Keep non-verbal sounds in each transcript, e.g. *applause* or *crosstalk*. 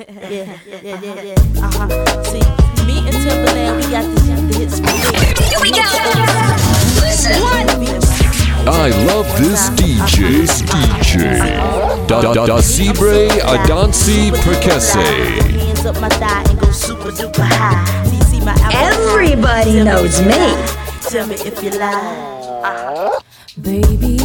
*laughs* yeah, yeah, uh-huh. yeah, yeah. Uh huh. See, me and Timbaland, we got this, the hits Here we go. I love this DJ, DJ. Da da da Sibre Adansi Perkese. Everybody knows me. Tell me if you lie. Baby.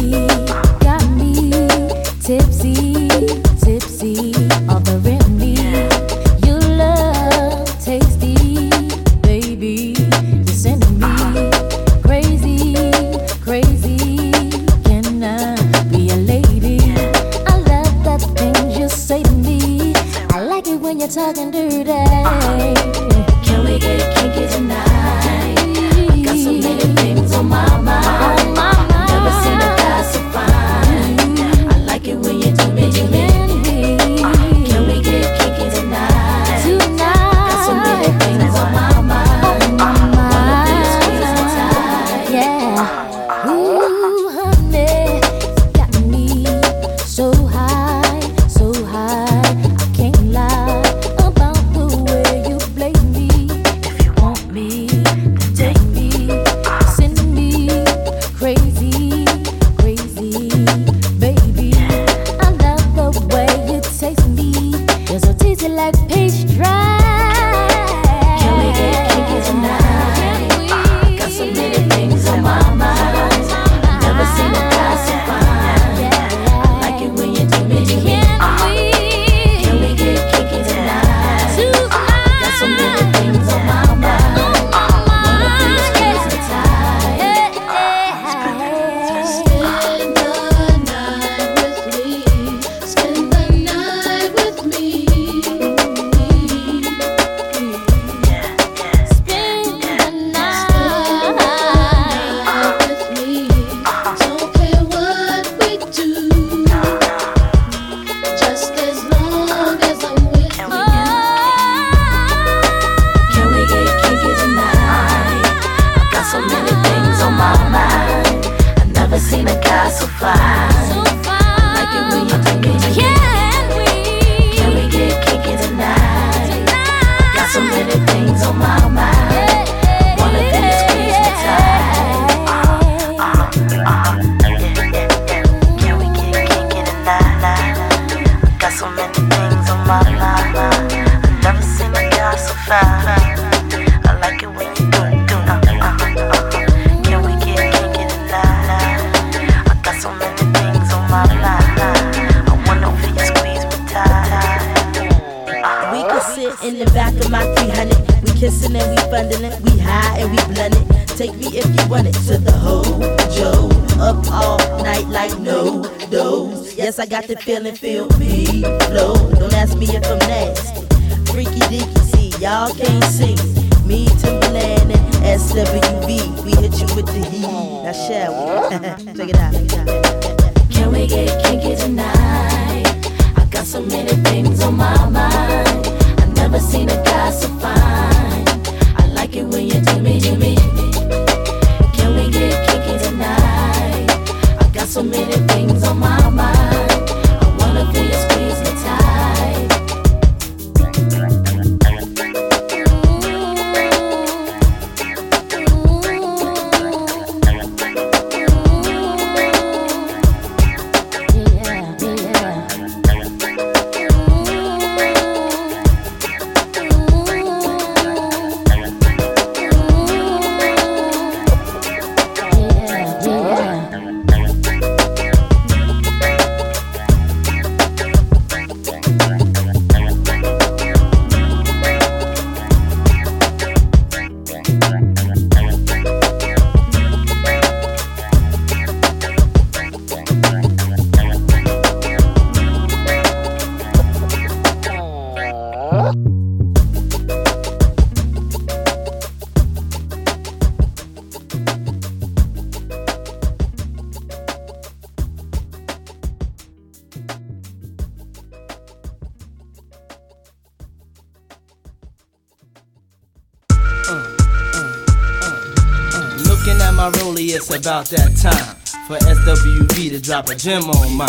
drop a gem on mine.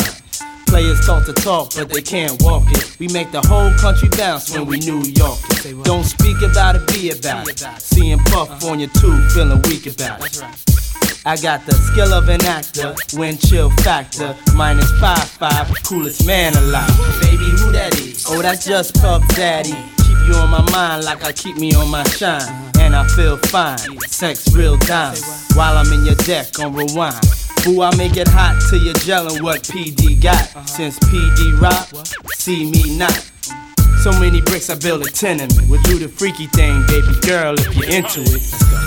Players talk to talk, but they can't walk it. We make the whole country bounce when we New York it. Don't speak about it, be about it. Seeing Puff uh-huh. on your tube, feeling weak about it. I got the skill of an actor, wind chill factor, minus five five, coolest man alive. Baby, who that is? Oh, that's just Puff Daddy. Keep you on my mind like I keep me on my shine. And I feel fine, sex real time. While I'm in your deck on rewind Boo, I make it hot till you're gelling what PD got. Since PD rock, see me not. So many bricks, I build a tenement. We'll do the freaky thing, baby girl, if you're into it.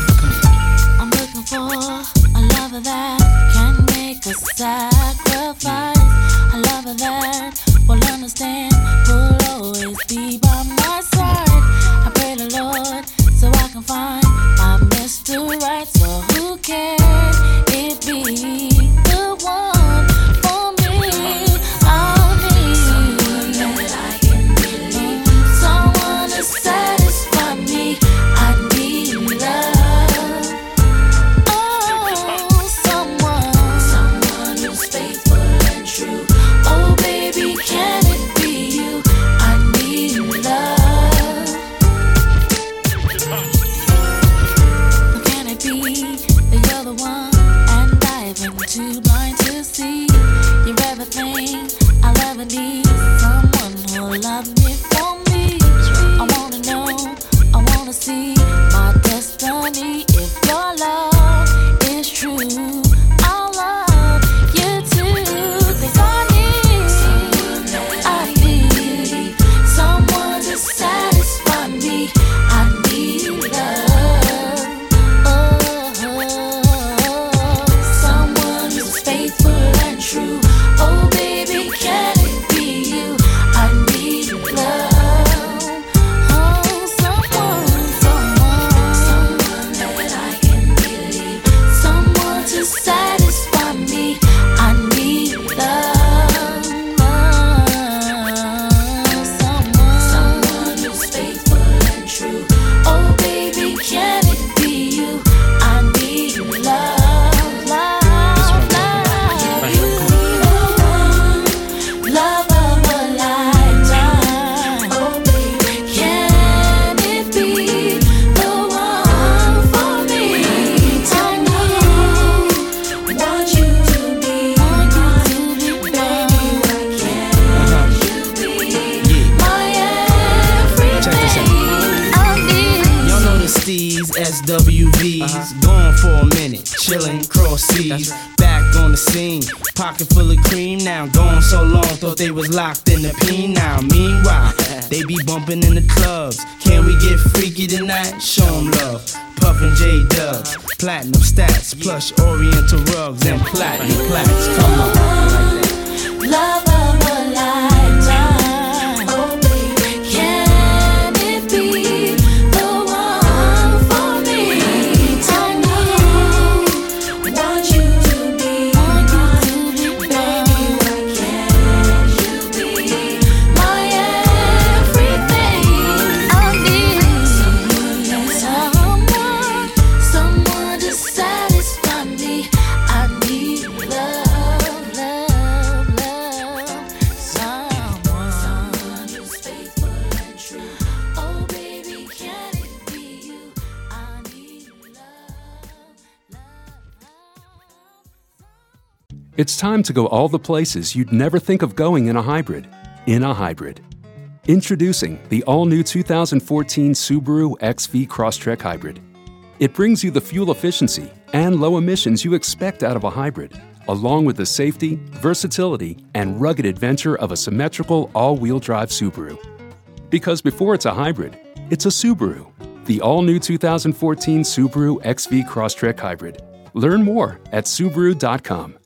Bumping in the clubs. Can we get freaky tonight? Show 'em love. Puffin' J Dubs, platinum stats, plush oriental rugs, It's time to go all the places you'd never think of going in a hybrid. In a hybrid. Introducing the all new 2014 Subaru XV Crosstrek Hybrid. It brings you the fuel efficiency and low emissions you expect out of a hybrid, along with the safety, versatility, and rugged adventure of a symmetrical all wheel drive Subaru. Because before it's a hybrid, it's a Subaru. The all new 2014 Subaru XV Crosstrek Hybrid. Learn more at Subaru.com.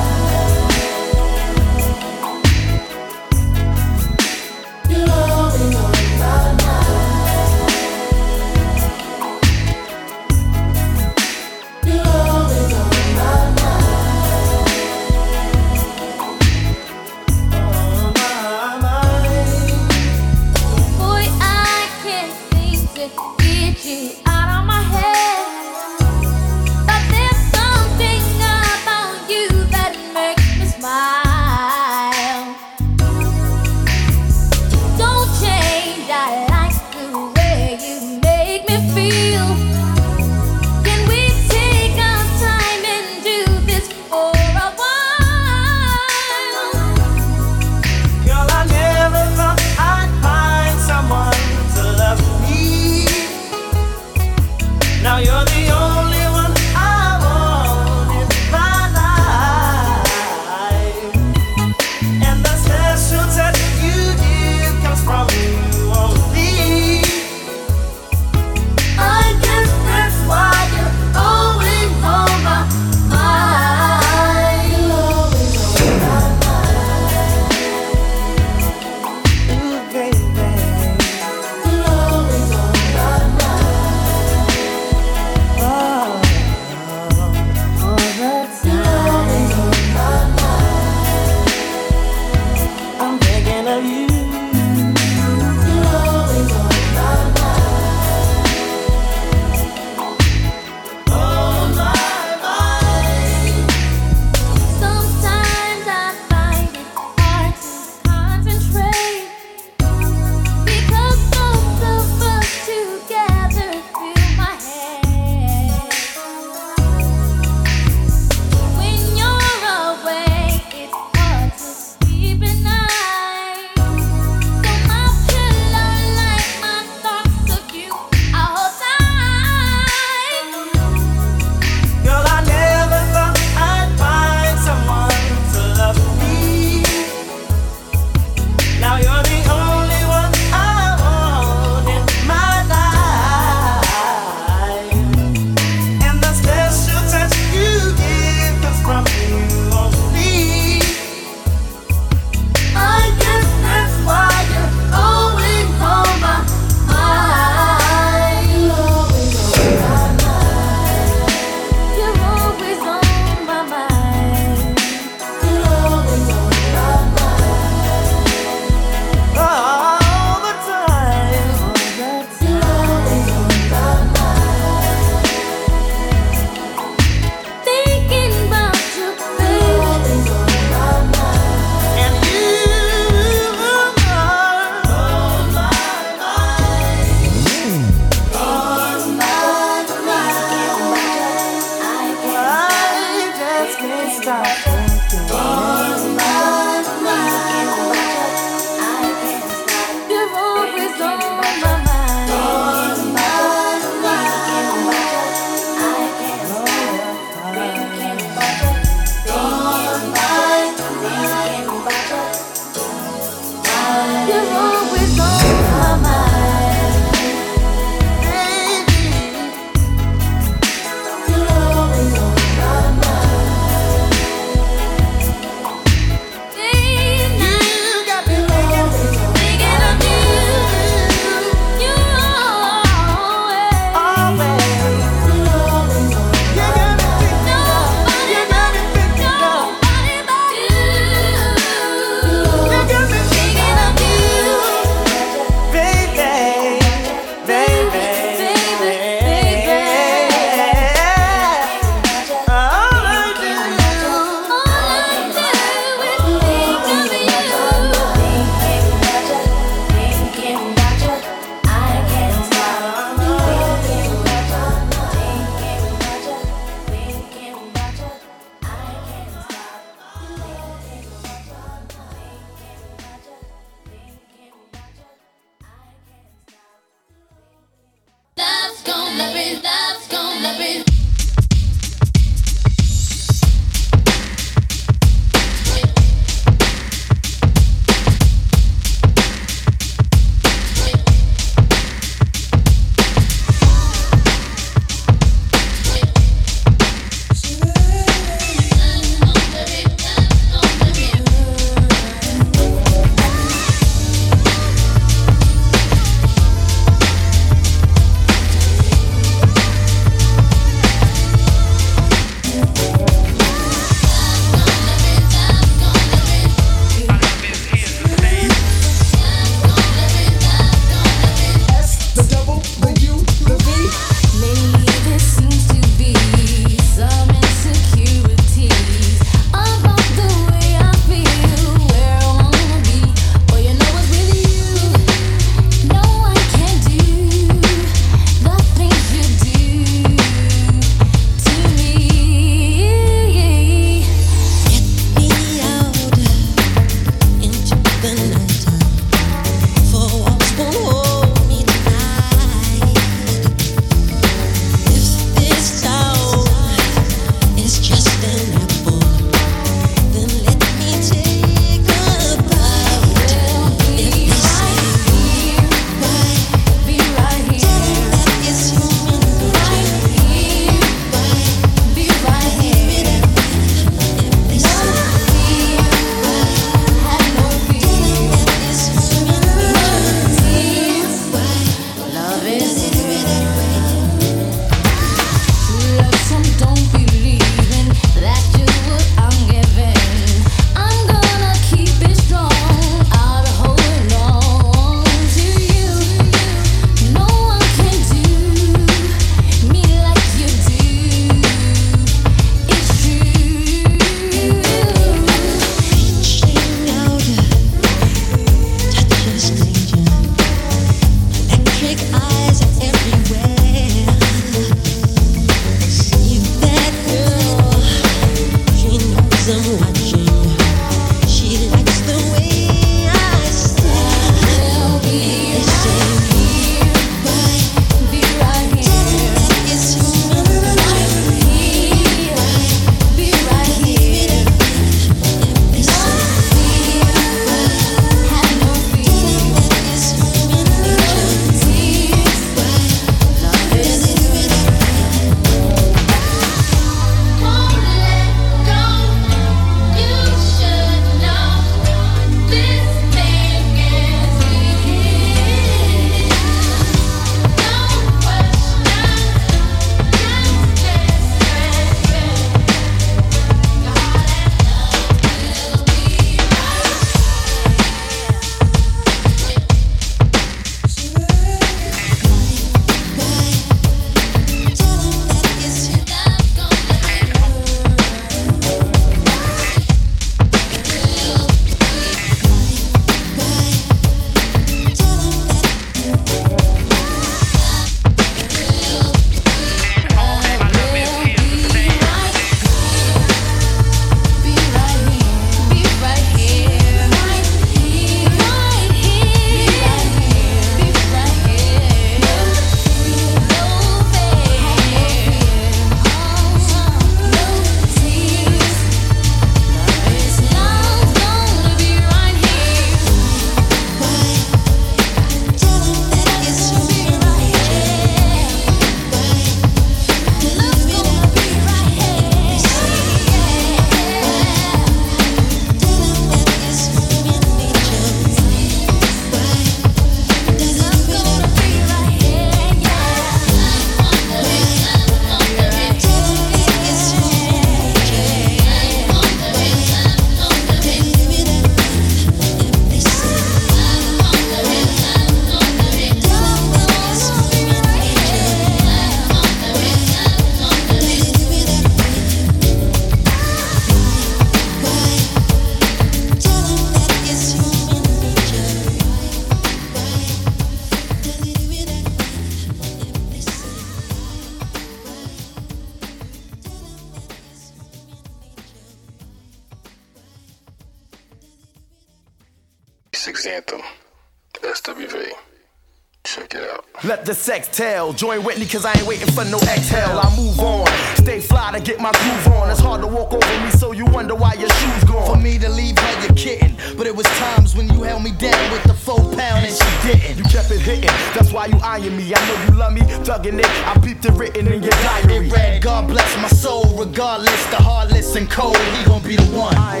join Whitney, cause I ain't waiting for no exhale. I move on, stay fly to get my groove on. It's hard to walk over me, so you wonder why your shoes gone. For me to leave where you kidding, but it was times when you held me down with the four pound and she didn't. You kept it hitting, that's why you eyeing me. I know you love me, thugging it. I peeped it written in your diary. It read, God bless my soul, regardless, the heartless and cold. He gon' be the one. I,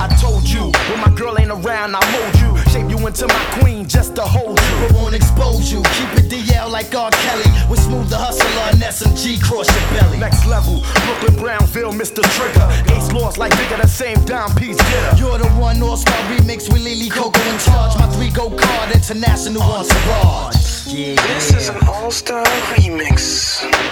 I, I told you, when my girl ain't around, I mold you into my queen just to hold you. But won't expose you. Keep it DL like R. Kelly. We smooth the hustler and SMG cross your belly. Next level, Brooklyn Brownsville, Mr. Trigger. Ace laws like bigger the same dime piece getter. You're the one all star remix with Lily Coco in charge. My three go card international entourage. Yeah. This is an all star remix.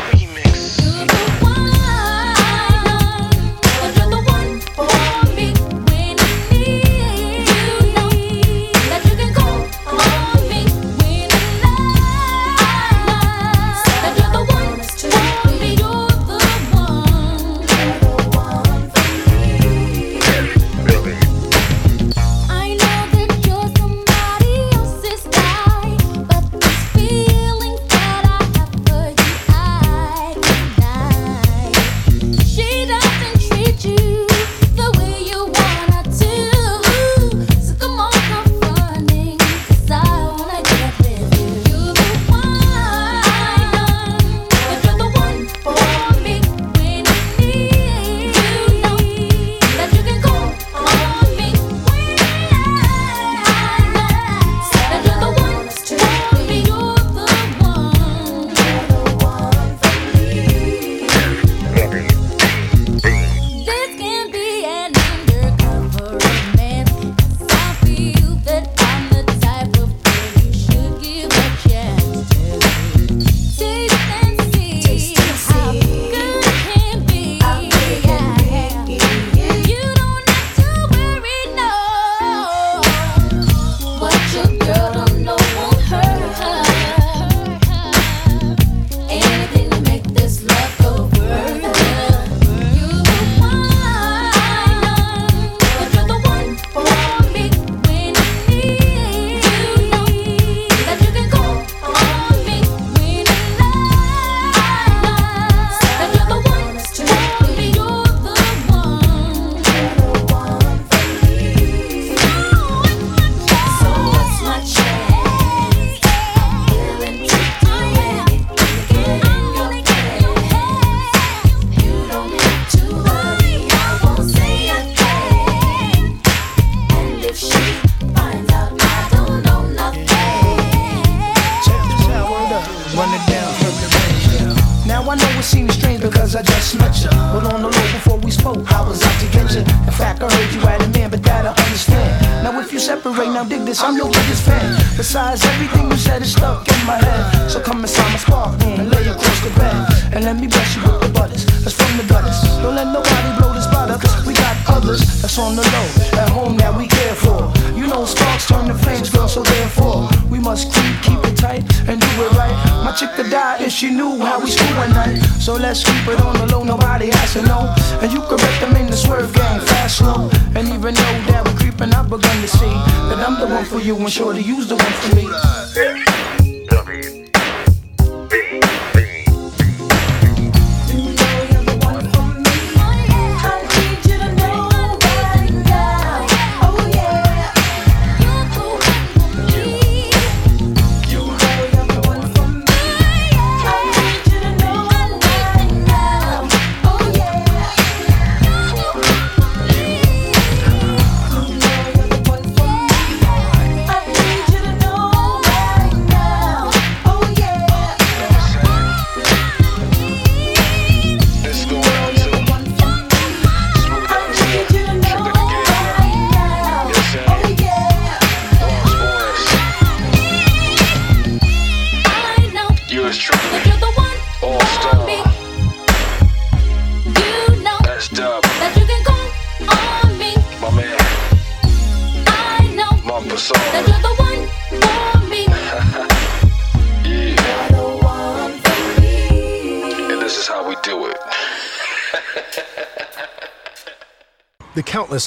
shorty, you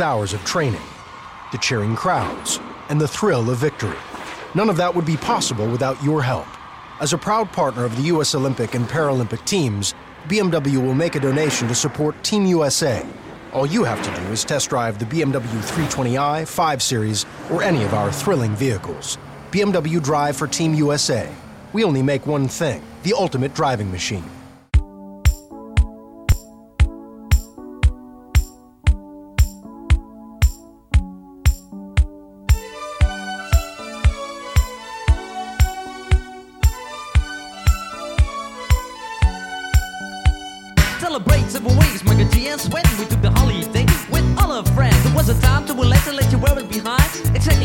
hours of training, the cheering crowds, and the thrill of victory. None of that would be possible without your help. As a proud partner of the U.S. Olympic and Paralympic teams, BMW will make a donation to support Team USA. All you have to do is test drive the BMW 320i, 5 Series, or any of our thrilling vehicles. BMW Drive for Team USA. We only make one thing the ultimate driving machine.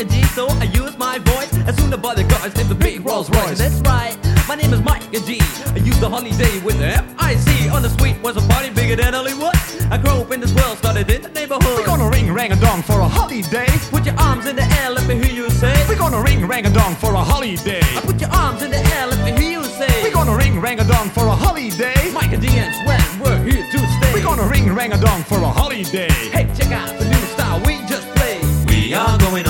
like the mic and G, so I use my voice. As soon as I the cars, named the big Rolls Royce. That's right, my name is Mike and G. I use the holiday with the M-I-C. On the street was a party bigger than Hollywood. I grew up in this world, started in the neighborhood. We're gonna ring rang a dong for a holiday. Put your arms in the air, let me hear you say. We're gonna ring rang a dong for a holiday. I put your arms in the air, let me hear you say. We're gonna ring rang a dong for a holiday. Miker G and Sven, we're here to stay. We're gonna ring rang a dong for a holiday. Hey, check out the new style we just played. We are going on a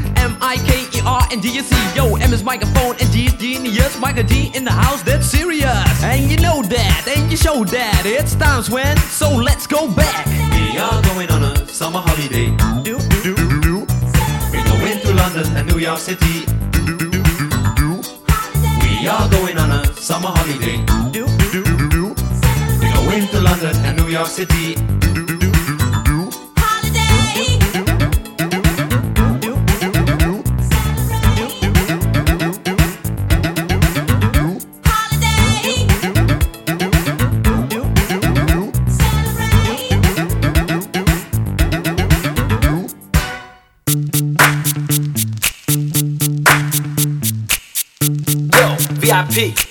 M I K E R and D C. Yo, M is microphone and G is genius. Miker G in the house, that's serious. And you know that, and you show that. It's times when, so let's go back. We are going on a summer holiday. Do, do, do, do. We go into London and New York City. We are going on a summer holiday. Do, do, do, do. We go into London and New York City. VIP.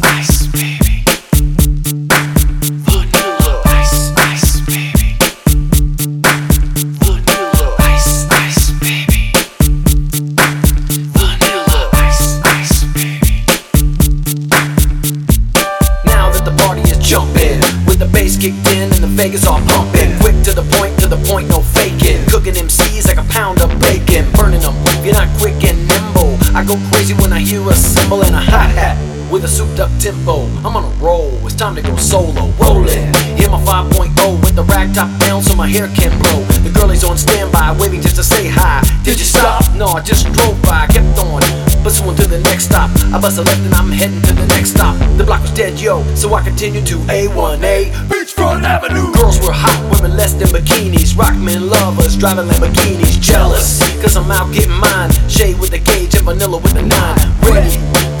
Vegas all pumping, quick to the point, to the point, no faking. Cooking MCs like a pound of bacon, burning them. You're not quick and nimble, I go crazy when I hear a cymbal and a hi hat. With a souped up tempo, I'm on a roll. It's time to go solo, rolling. Hear my 5.0 with the rag top down so my hair can blow. The girlies on standby, waving just to say hi. Did you stop? No, I just drove by, kept on. Pursuing to the next stop. I bust a left and I'm heading to the next stop. The block was dead, yo, so I continued to A1A. Beachfront Avenue. Girls were hot, women less than bikinis. Rockmen lovers, driving Lamborghinis. Jealous, cause I'm out getting mine. Shade with the gauge and vanilla with the nine. Ready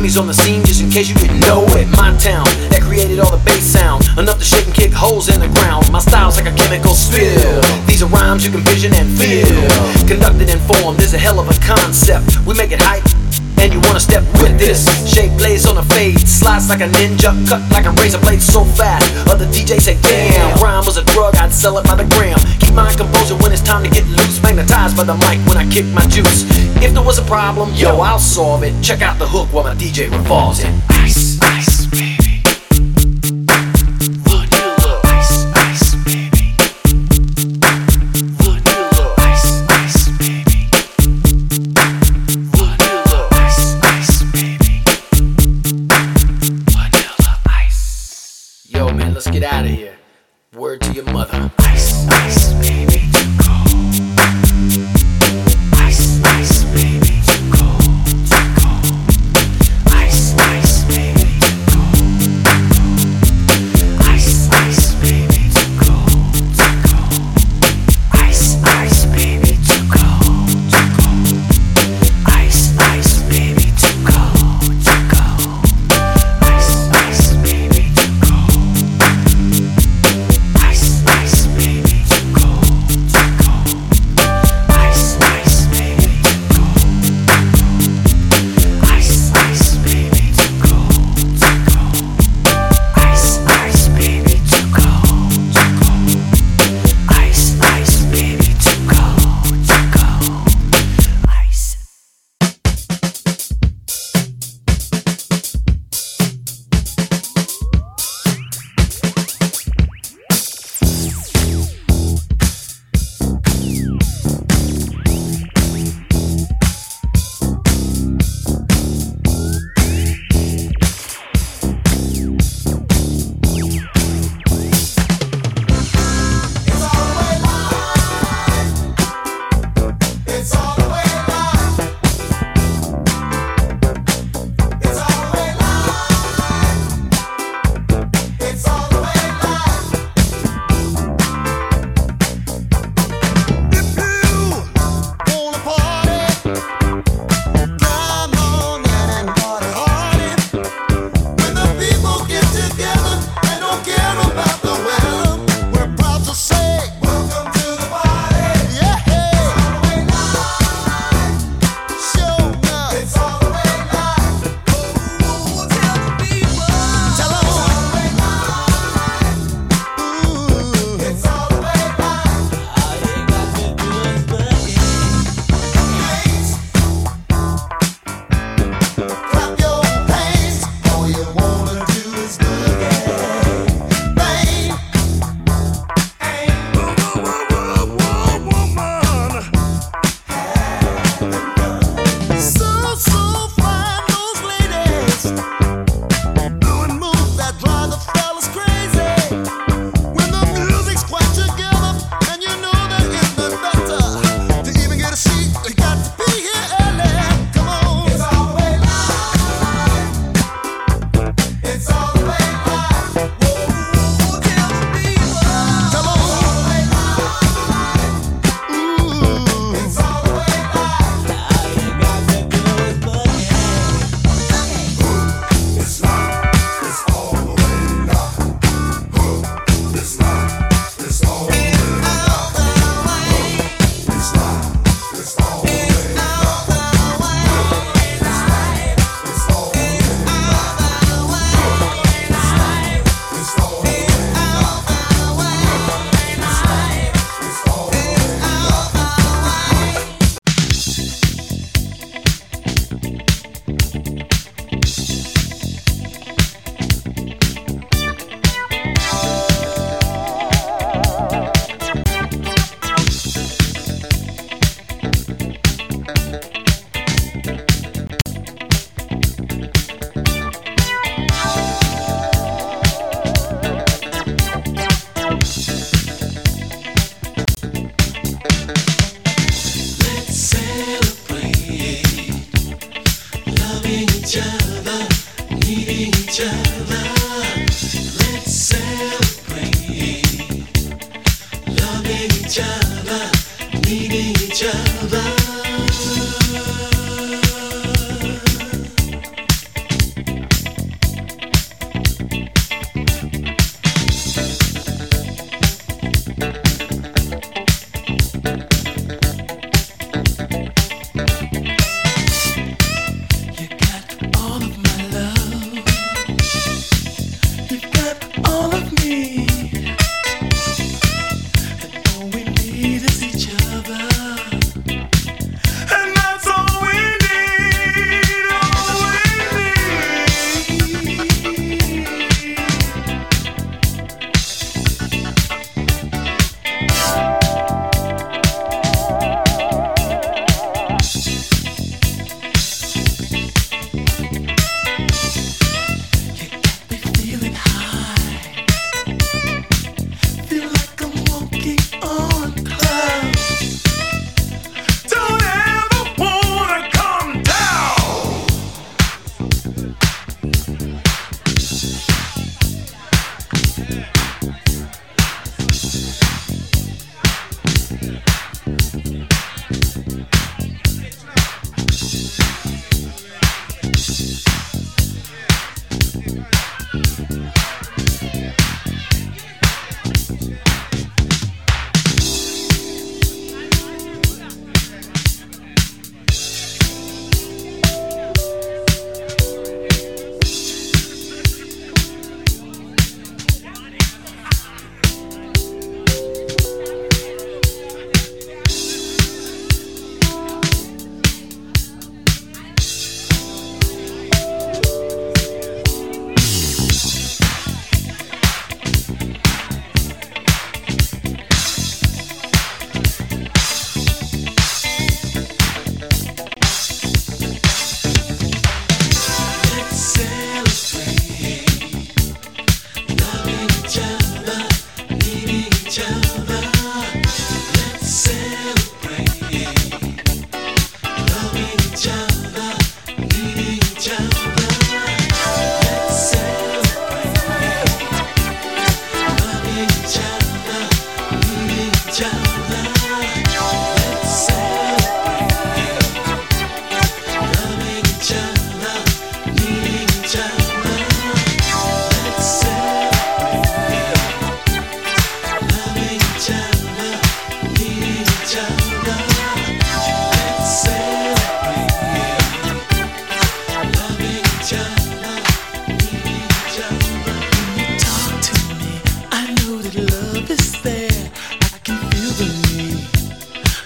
Miami's on the scene just in case you didn't know it. My town that created all the bass sound. Enough to shake and kick holes in the ground. My style's like a chemical spill. These are rhymes you can vision and feel. Conducted and formed is a hell of a concept. We make it hype. And you wanna step with this Shape plays on a fade Slice like a ninja Cut like a razor blade so fast Other DJs say damn Rhyme was a drug I'd sell it by the gram Keep my composure when it's time to get loose Magnetized by the mic when I kick my juice If there was a problem, yo, I'll solve it. Check out the hook while my DJ revolves it. Ice,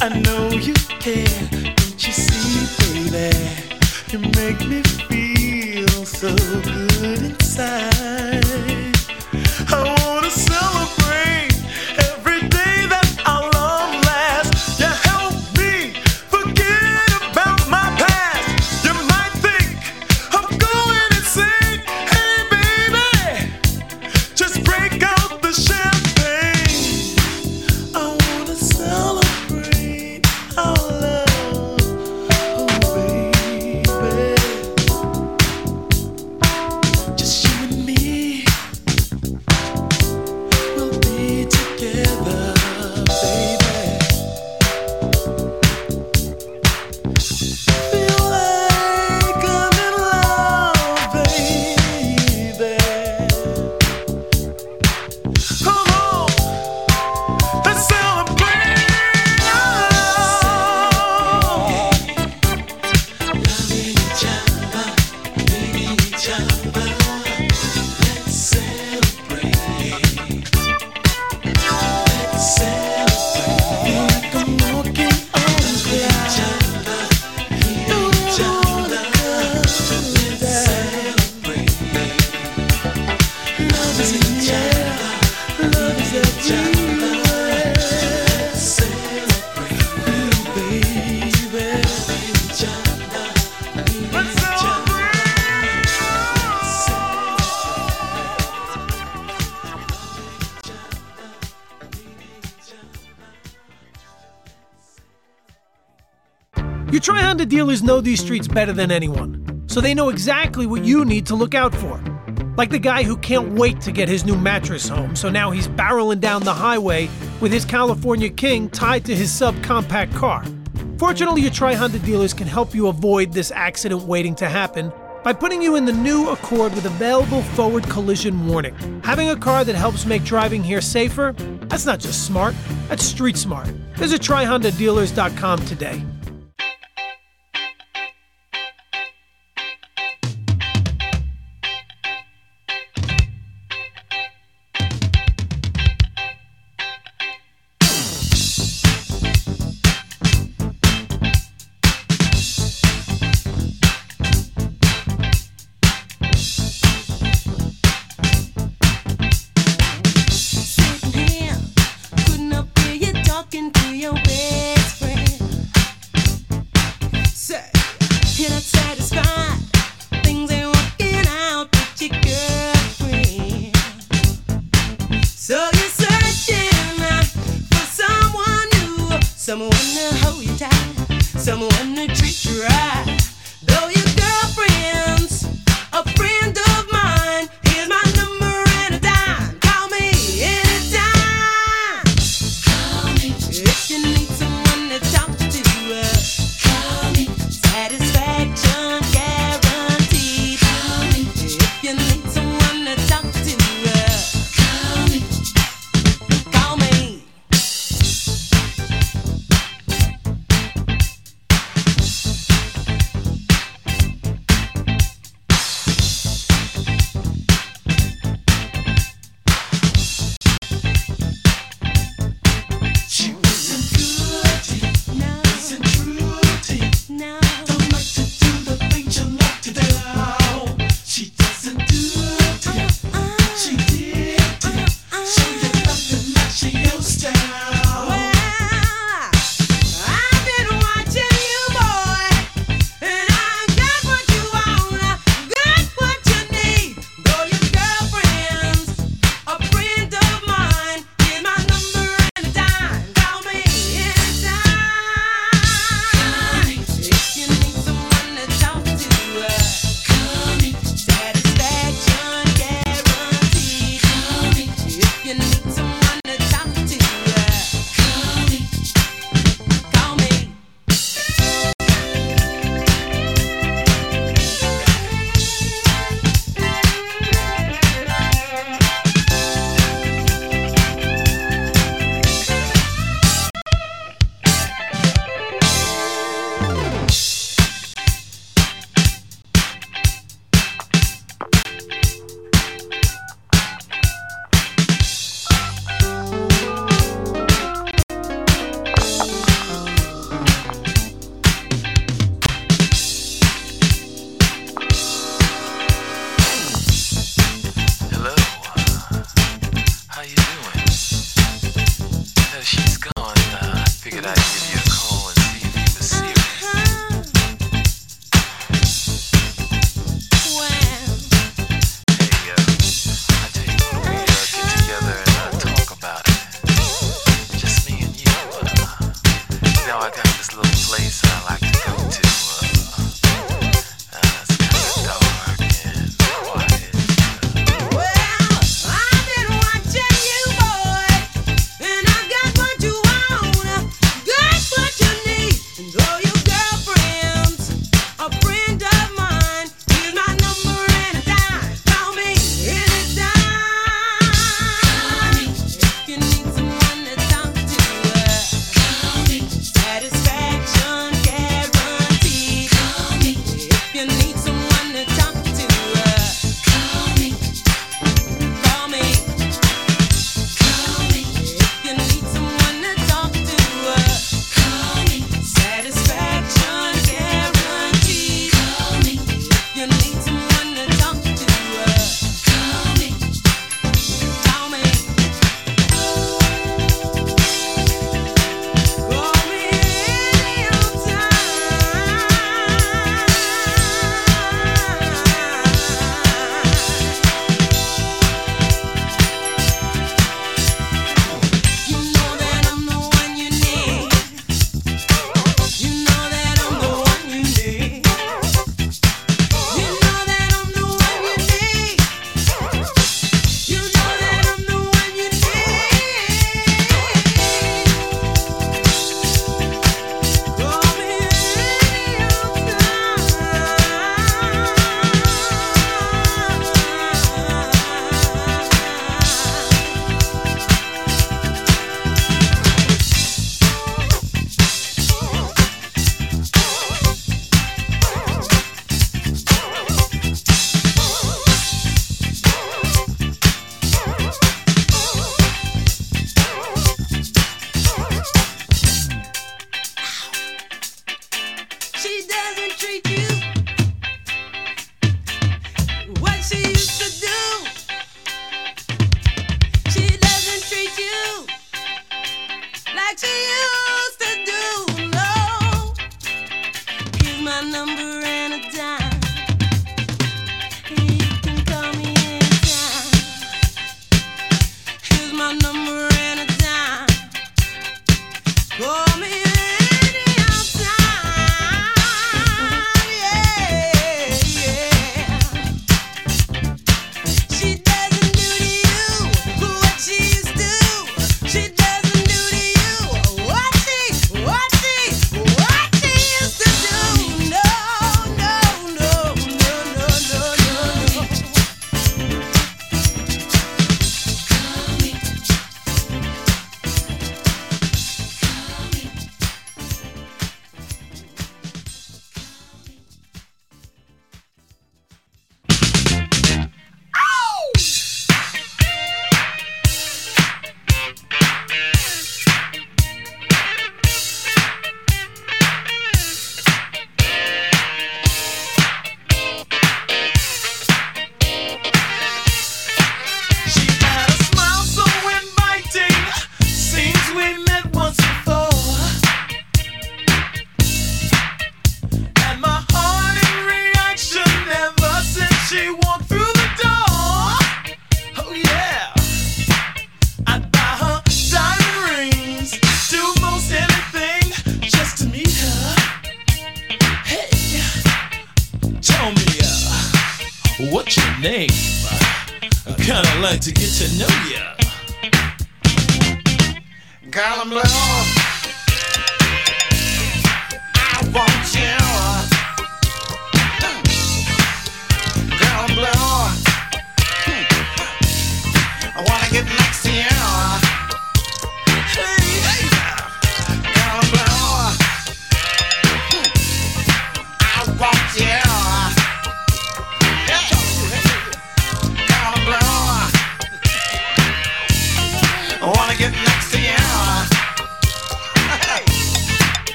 I know you care. Don't you see, baby? You make me feel so good inside. These streets better than anyone, so they know exactly what you need to look out for. Like the guy who can't wait to get his new mattress home, so now he's barreling down the highway with his California King tied to his subcompact car. Fortunately, your Tri Honda dealers can help you avoid this accident waiting to happen by putting you in the new Accord with available forward collision warning. Having a car that helps make driving here safer, that's not just smart, that's street smart. Visit tryhondadealers.com today.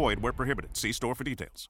void where prohibited. See store for details.